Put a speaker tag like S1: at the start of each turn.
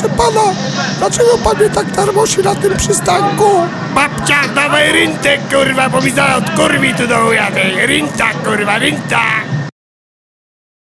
S1: Proszę pana, dlaczego pan mnie tak tarmosi na tym przystanku?
S2: Babcia, dawaj rintę, kurwa, bo mi zaraz kurwi tu do jadę. Rinta, kurwa, rinta.